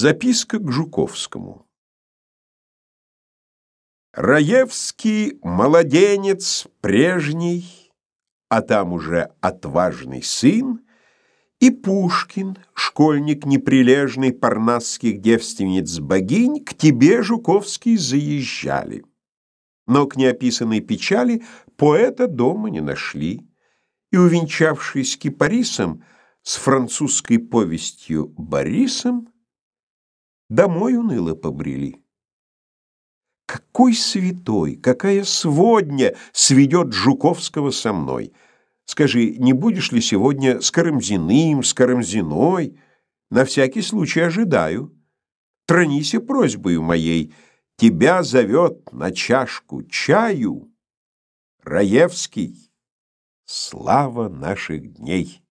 Записка к Жуковскому. Раевский молоденец прежний, а там уже отважный сын, и Пушкин, школьник неприлежный парнасских девственниц-богинь, к тебе, Жуковский, заезжали. Но к неописанной печали поэта дома не нашли, и, увенчавшись кипарисом, с французской повестью Борисом, домой уныло побрели. Какой святой, какая сводня сведет Жуковского со мной? Скажи, не будешь ли сегодня с Карамзиным, с Карамзиной? На всякий случай ожидаю. Тронися просьбою моей, тебя зовет на чашку чаю Раевский, слава наших дней.